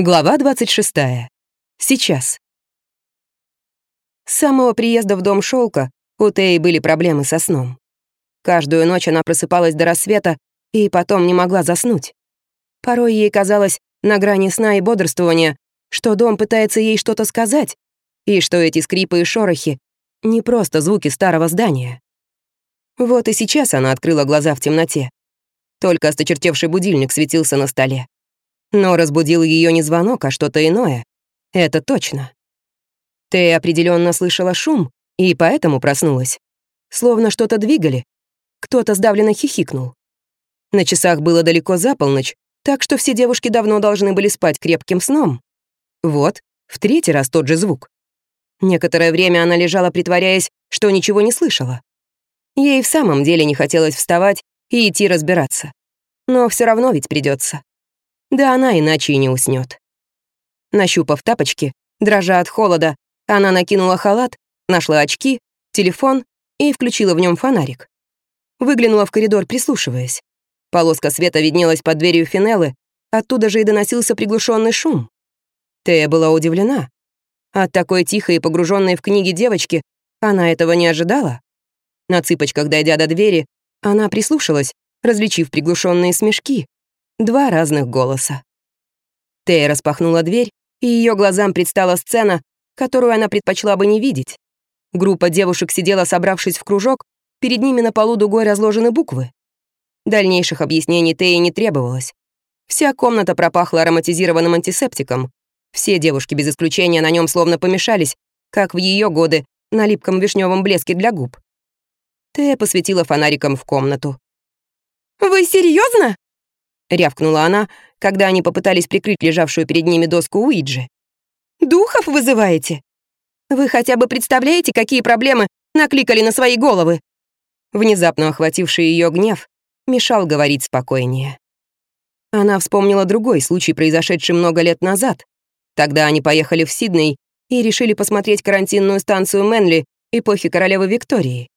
Глава 26. Сейчас. С самого приезда в дом Шелка у Теи были проблемы со сном. Каждую ночь она просыпалась до рассвета и потом не могла заснуть. Порой ей казалось на грани сна и бодрствования, что дом пытается ей что-то сказать, и что эти скрипы и шорохи — не просто звуки старого здания. Вот и сейчас она открыла глаза в темноте. Только осточертевший будильник светился на столе. Но разбудил ее не звонок, а что-то иное. Это точно. Ты определенно слышала шум и поэтому проснулась. Словно что-то двигали. Кто-то сдавленно хихикнул. На часах было далеко за полночь, так что все девушки давно должны были спать крепким сном. Вот, в третий раз тот же звук. Некоторое время она лежала, притворяясь, что ничего не слышала. Ей в самом деле не хотелось вставать и идти разбираться. Но все равно ведь придется. Да она иначе и не уснет. Нащупав тапочки, дрожа от холода, она накинула халат, нашла очки, телефон и включила в нем фонарик. Выглянула в коридор, прислушиваясь. Полоска света виднелась под дверью Финеллы, оттуда же и доносился приглушенный шум. Тея была удивлена. От такой тихой и погруженной в книги девочки она этого не ожидала. На цыпочках, дойдя до двери, она прислушалась, различив приглушенные смешки, Два разных голоса. Тея распахнула дверь, и ее глазам предстала сцена, которую она предпочла бы не видеть. Группа девушек сидела, собравшись в кружок, перед ними на полу дугой разложены буквы. Дальнейших объяснений Теи не требовалось. Вся комната пропахла ароматизированным антисептиком. Все девушки без исключения на нем словно помешались, как в ее годы на липком вишневом блеске для губ. Тея посветила фонариком в комнату. «Вы серьезно? — рявкнула она, когда они попытались прикрыть лежавшую перед ними доску Уиджи. «Духов вызываете? Вы хотя бы представляете, какие проблемы накликали на свои головы?» Внезапно охвативший ее гнев мешал говорить спокойнее. Она вспомнила другой случай, произошедший много лет назад. Тогда они поехали в Сидней и решили посмотреть карантинную станцию Мэнли эпохи королевы Виктории.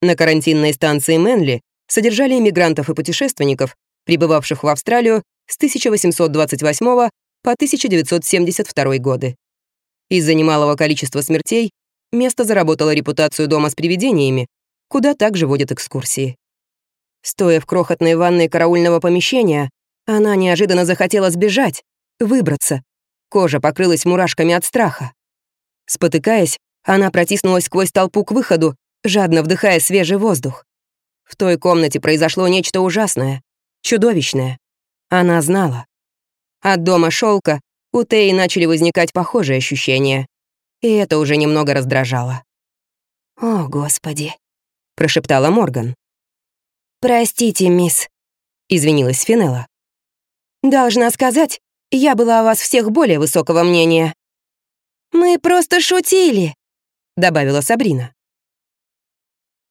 На карантинной станции Мэнли содержали иммигрантов и путешественников, прибывавших в Австралию с 1828 по 1972 годы. Из-за немалого количества смертей место заработало репутацию дома с привидениями, куда также водят экскурсии. Стоя в крохотной ванной караульного помещения, она неожиданно захотела сбежать, выбраться. Кожа покрылась мурашками от страха. Спотыкаясь, она протиснулась сквозь толпу к выходу, жадно вдыхая свежий воздух. В той комнате произошло нечто ужасное чудовищное. Она знала. От дома шелка у Теи начали возникать похожие ощущения, и это уже немного раздражало. «О, Господи», — прошептала Морган. «Простите, мисс», — извинилась Финелла. «Должна сказать, я была о вас всех более высокого мнения». «Мы просто шутили», — добавила Сабрина.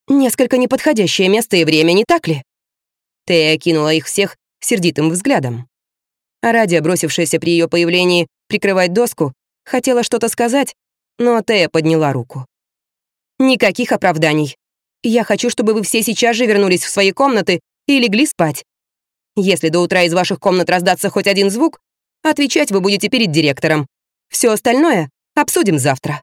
«Несколько неподходящее место и время, не так ли?» Тея окинула их всех сердитым взглядом. А Радия, бросившаяся при ее появлении прикрывать доску, хотела что-то сказать, но Тея подняла руку. «Никаких оправданий. Я хочу, чтобы вы все сейчас же вернулись в свои комнаты и легли спать. Если до утра из ваших комнат раздастся хоть один звук, отвечать вы будете перед директором. Все остальное обсудим завтра».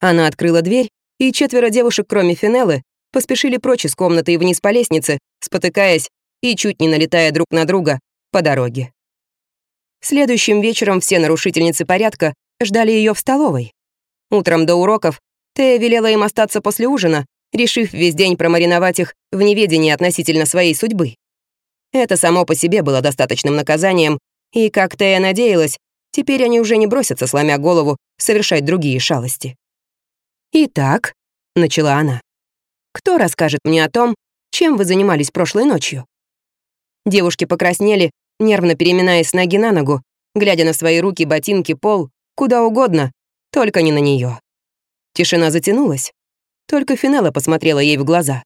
Она открыла дверь, и четверо девушек, кроме Финеллы, поспешили прочь из комнаты и вниз по лестнице, спотыкаясь и чуть не налетая друг на друга по дороге. Следующим вечером все нарушительницы порядка ждали ее в столовой. Утром до уроков Тея велела им остаться после ужина, решив весь день промариновать их в неведении относительно своей судьбы. Это само по себе было достаточным наказанием, и, как Тея надеялась, теперь они уже не бросятся, сломя голову, совершать другие шалости. «Итак», — начала она, кто расскажет мне о том, чем вы занимались прошлой ночью?» Девушки покраснели, нервно переминаясь с ноги на ногу, глядя на свои руки, ботинки, пол, куда угодно, только не на нее. Тишина затянулась. Только Финелла посмотрела ей в глаза.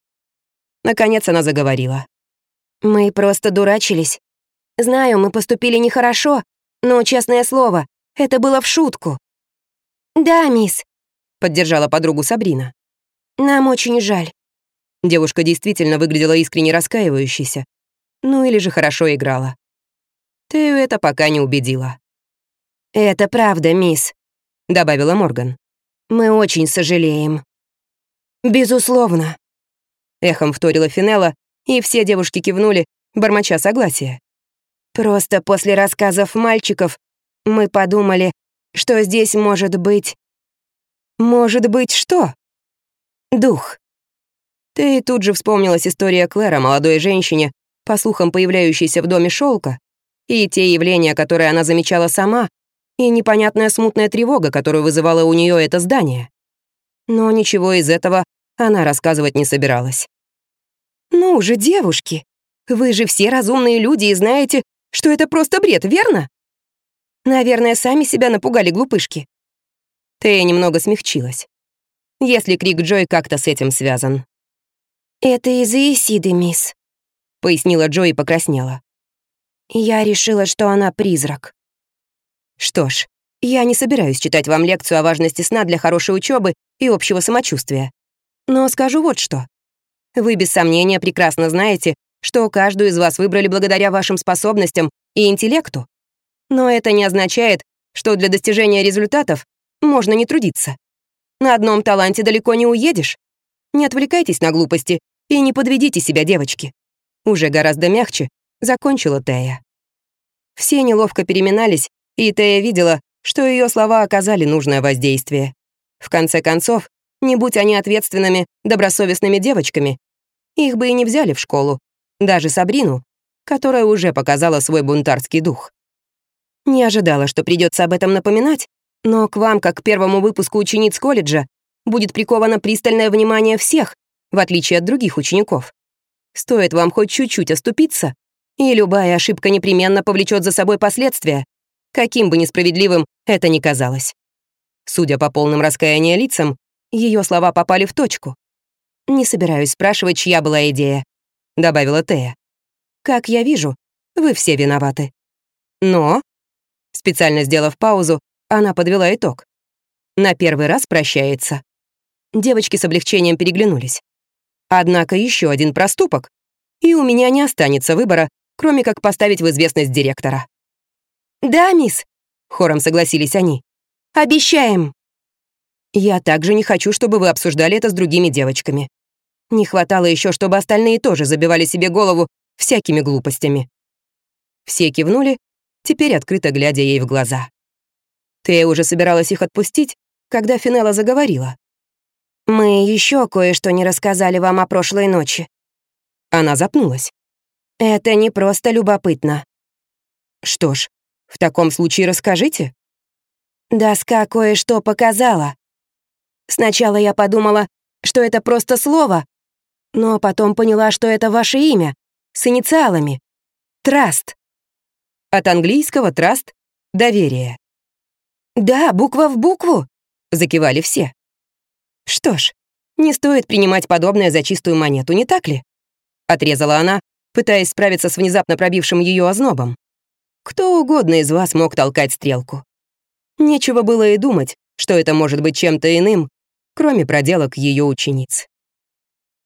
Наконец она заговорила. «Мы просто дурачились. Знаю, мы поступили нехорошо, но, честное слово, это было в шутку». «Да, мисс», — поддержала подругу Сабрина. «Нам очень жаль. Девушка действительно выглядела искренне раскаивающейся. Ну или же хорошо играла. Тею это пока не убедило. «Это правда, мисс», — добавила Морган. «Мы очень сожалеем». «Безусловно», — эхом вторила Финелла, и все девушки кивнули, бормоча согласия. «Просто после рассказов мальчиков мы подумали, что здесь может быть...» «Может быть что?» «Дух». Ты тут же вспомнилась история Клэра, молодой женщине, по слухам появляющейся в доме шелка, и те явления, которые она замечала сама, и непонятная смутная тревога, которую вызывало у нее это здание. Но ничего из этого она рассказывать не собиралась. «Ну же, девушки, вы же все разумные люди и знаете, что это просто бред, верно? Наверное, сами себя напугали глупышки». Тея немного смягчилась. Если крик Джой как-то с этим связан. «Это из-за Исиды, мисс», — пояснила Джо и покраснела. Я решила, что она призрак. Что ж, я не собираюсь читать вам лекцию о важности сна для хорошей учебы и общего самочувствия. Но скажу вот что. Вы без сомнения прекрасно знаете, что каждую из вас выбрали благодаря вашим способностям и интеллекту. Но это не означает, что для достижения результатов можно не трудиться. На одном таланте далеко не уедешь. Не отвлекайтесь на глупости и не подведите себя, девочки. Уже гораздо мягче закончила Тея. Все неловко переминались, и Тея видела, что ее слова оказали нужное воздействие. В конце концов, не будь они ответственными, добросовестными девочками, их бы и не взяли в школу, даже Сабрину, которая уже показала свой бунтарский дух. Не ожидала, что придется об этом напоминать, но к вам, как к первому выпуску учениц колледжа, будет приковано пристальное внимание всех, в отличие от других учеников. Стоит вам хоть чуть-чуть оступиться, и любая ошибка непременно повлечет за собой последствия, каким бы несправедливым это ни казалось. Судя по полным раскаяния лицам, ее слова попали в точку. «Не собираюсь спрашивать, чья была идея», — добавила Тея. «Как я вижу, вы все виноваты. Но...» Специально сделав паузу, она подвела итог. На первый раз прощается. Девочки с облегчением переглянулись. Однако еще один проступок, и у меня не останется выбора, кроме как поставить в известность директора. «Да, мисс», — хором согласились они. «Обещаем». «Я также не хочу, чтобы вы обсуждали это с другими девочками. Не хватало еще, чтобы остальные тоже забивали себе голову всякими глупостями». Все кивнули, теперь открыто глядя ей в глаза. Тея уже собиралась их отпустить, когда Финелла заговорила. «Мы еще кое-что не рассказали вам о прошлой ночи». Она запнулась. Это не просто любопытно. Что ж, в таком случае расскажите. Доска кое-что показала. Сначала я подумала, что это просто слово, но потом поняла, что это ваше имя, с инициалами. Траст. От английского траст — доверие. «Да, буква в букву», — закивали все. «Что ж, не стоит принимать подобное за чистую монету, не так ли?» — отрезала она, пытаясь справиться с внезапно пробившим ее ознобом. Кто угодно из вас мог толкать стрелку. Нечего было и думать, что это может быть чем-то иным, кроме проделок ее учениц.